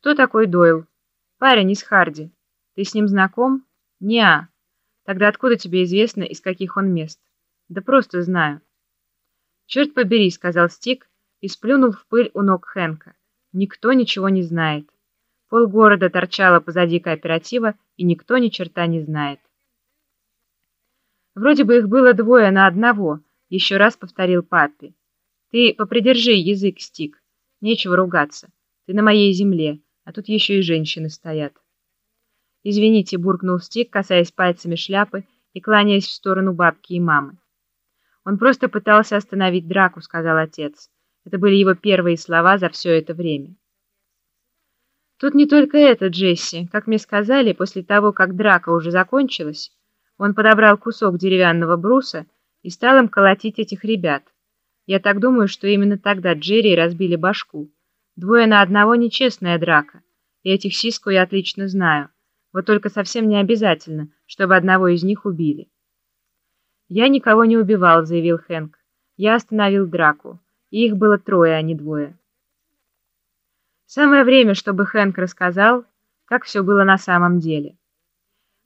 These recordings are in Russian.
«Кто такой Дойл?» «Парень из Харди. Ты с ним знаком?» «Не-а. Тогда откуда тебе известно, из каких он мест?» «Да просто знаю». «Черт побери», — сказал Стик и сплюнул в пыль у ног Хэнка. «Никто ничего не знает. Полгорода торчало позади кооператива, и никто ни черта не знает». «Вроде бы их было двое на одного», — еще раз повторил папе. «Ты попридержи язык, Стик. Нечего ругаться. Ты на моей земле» а тут еще и женщины стоят. «Извините», — буркнул Стик, касаясь пальцами шляпы и кланяясь в сторону бабки и мамы. «Он просто пытался остановить драку», — сказал отец. Это были его первые слова за все это время. Тут не только это, Джесси. Как мне сказали, после того, как драка уже закончилась, он подобрал кусок деревянного бруса и стал им колотить этих ребят. Я так думаю, что именно тогда Джерри разбили башку. Двое на одного — нечестная драка, и этих сиску я отлично знаю. Вот только совсем не обязательно, чтобы одного из них убили. «Я никого не убивал», — заявил Хэнк. «Я остановил драку, и их было трое, а не двое». Самое время, чтобы Хэнк рассказал, как все было на самом деле.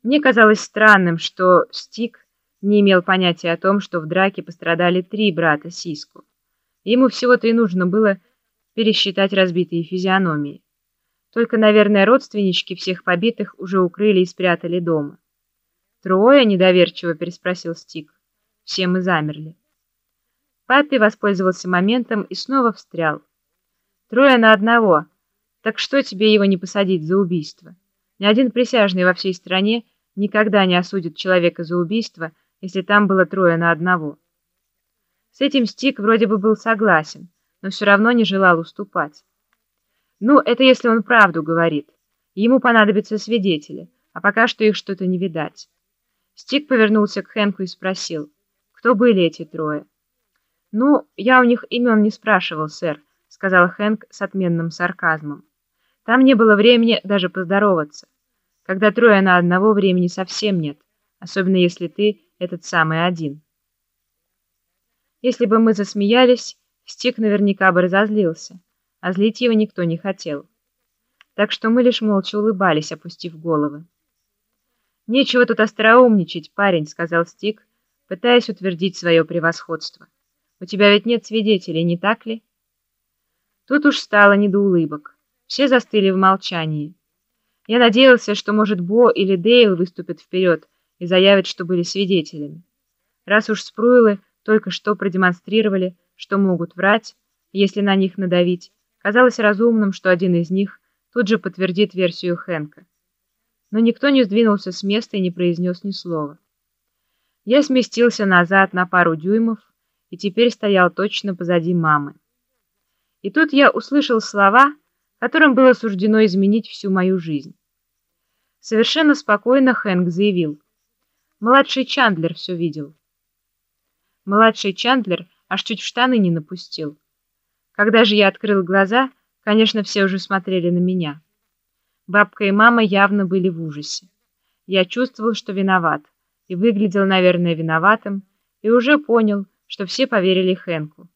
Мне казалось странным, что Стик не имел понятия о том, что в драке пострадали три брата Сиску. Ему всего-то и нужно было пересчитать разбитые физиономии. Только, наверное, родственнички всех побитых уже укрыли и спрятали дома. «Трое?» — недоверчиво переспросил Стик. Все мы замерли. Папе воспользовался моментом и снова встрял. «Трое на одного. Так что тебе его не посадить за убийство? Ни один присяжный во всей стране никогда не осудит человека за убийство, если там было трое на одного». С этим Стик вроде бы был согласен но все равно не желал уступать. Ну, это если он правду говорит. Ему понадобятся свидетели, а пока что их что-то не видать. Стик повернулся к Хэнку и спросил, кто были эти трое. «Ну, я у них имен не спрашивал, сэр», — сказал Хэнк с отменным сарказмом. «Там не было времени даже поздороваться. Когда трое на одного времени совсем нет, особенно если ты этот самый один». Если бы мы засмеялись, Стик наверняка бы разозлился, а злить его никто не хотел. Так что мы лишь молча улыбались, опустив головы. «Нечего тут остроумничать, парень», — сказал Стик, пытаясь утвердить свое превосходство. «У тебя ведь нет свидетелей, не так ли?» Тут уж стало не до улыбок. Все застыли в молчании. Я надеялся, что, может, Бо или Дейл выступят вперед и заявят, что были свидетелями. Раз уж Спруилы только что продемонстрировали, что могут врать, если на них надавить, казалось разумным, что один из них тут же подтвердит версию Хэнка. Но никто не сдвинулся с места и не произнес ни слова. Я сместился назад на пару дюймов и теперь стоял точно позади мамы. И тут я услышал слова, которым было суждено изменить всю мою жизнь. Совершенно спокойно Хэнк заявил. Младший Чандлер все видел. Младший Чандлер аж чуть в штаны не напустил. Когда же я открыл глаза, конечно, все уже смотрели на меня. Бабка и мама явно были в ужасе. Я чувствовал, что виноват, и выглядел, наверное, виноватым, и уже понял, что все поверили Хэнку.